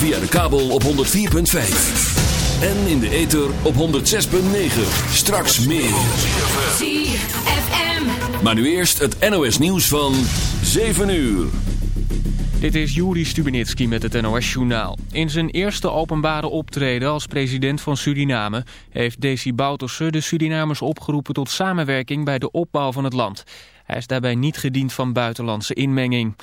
Via de kabel op 104.5. En in de ether op 106.9. Straks meer. ZFM. Maar nu eerst het NOS nieuws van 7 uur. Dit is Juri Stubenitski met het NOS-journaal. In zijn eerste openbare optreden als president van Suriname... heeft Desi Bouterse de Surinamers opgeroepen tot samenwerking bij de opbouw van het land. Hij is daarbij niet gediend van buitenlandse inmenging.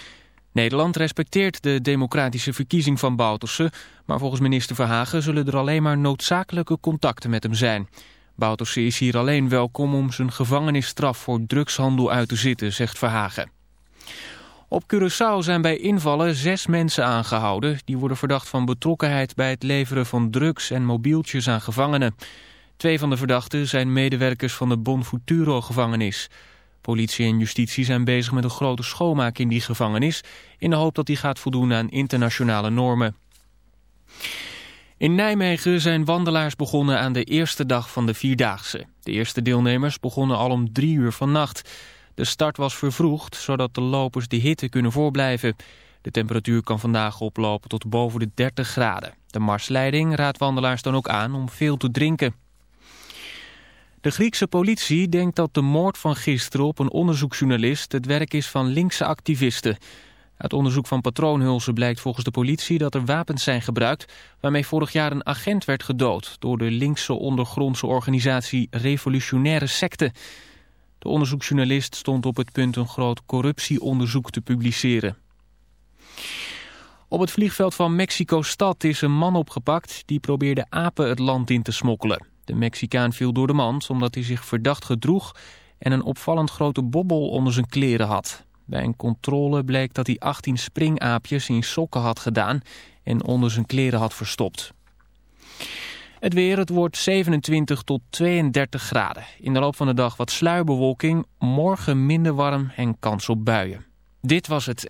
Nederland respecteert de democratische verkiezing van Bouterse... maar volgens minister Verhagen zullen er alleen maar noodzakelijke contacten met hem zijn. Bouterse is hier alleen welkom om zijn gevangenisstraf voor drugshandel uit te zitten, zegt Verhagen. Op Curaçao zijn bij invallen zes mensen aangehouden. Die worden verdacht van betrokkenheid bij het leveren van drugs en mobieltjes aan gevangenen. Twee van de verdachten zijn medewerkers van de Bonfuturo-gevangenis. Politie en justitie zijn bezig met een grote schoonmaak in die gevangenis... in de hoop dat die gaat voldoen aan internationale normen. In Nijmegen zijn wandelaars begonnen aan de eerste dag van de Vierdaagse. De eerste deelnemers begonnen al om drie uur vannacht. De start was vervroegd, zodat de lopers de hitte kunnen voorblijven. De temperatuur kan vandaag oplopen tot boven de 30 graden. De marsleiding raadt wandelaars dan ook aan om veel te drinken. De Griekse politie denkt dat de moord van gisteren op een onderzoeksjournalist het werk is van linkse activisten. Uit onderzoek van patroonhulzen blijkt volgens de politie dat er wapens zijn gebruikt... waarmee vorig jaar een agent werd gedood door de linkse ondergrondse organisatie Revolutionaire Secte. De onderzoeksjournalist stond op het punt een groot corruptieonderzoek te publiceren. Op het vliegveld van Mexico-stad is een man opgepakt die probeerde apen het land in te smokkelen. De Mexicaan viel door de mand omdat hij zich verdacht gedroeg en een opvallend grote bobbel onder zijn kleren had. Bij een controle bleek dat hij 18 springaapjes in sokken had gedaan en onder zijn kleren had verstopt. Het weer, het wordt 27 tot 32 graden. In de loop van de dag wat sluierbewolking, morgen minder warm en kans op buien. Dit was het.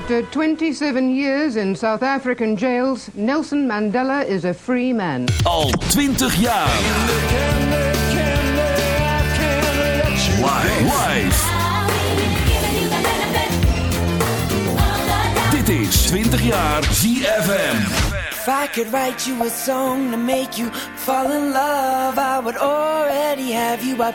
After 27 years in South African jails, Nelson Mandela is a free man. Al 20 jaar. Live. Dit is 20 jaar ZFM. If I could write you a song to make you fall in love, I would already have you up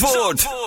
Zandvoort.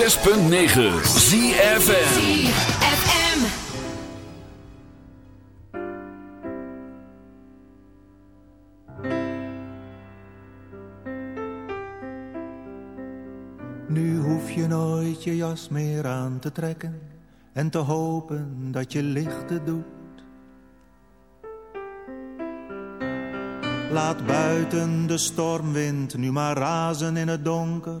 106.9 ZFM. FM. Nu hoef je nooit je jas meer aan te trekken en te hopen dat je lichten doet. Laat buiten de stormwind nu maar razen in het donker,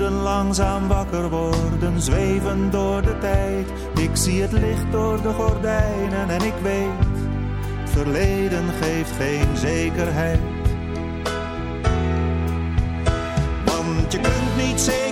Langzaam wakker worden, zweven door de tijd. Ik zie het licht door de gordijnen en ik weet, het verleden geeft geen zekerheid. Want je kunt niet zeker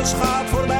alles gaat voorbij.